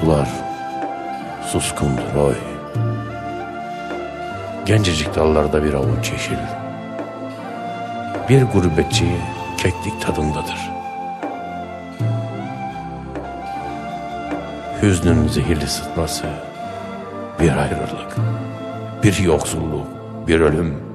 sular suskundur oy. Gencecik dallarda bir avuç yeşil. Bir gurbetçi keklik tadındadır. Hüznün zehirli sıtması, bir ayrılık, bir yoksulluk, bir ölüm.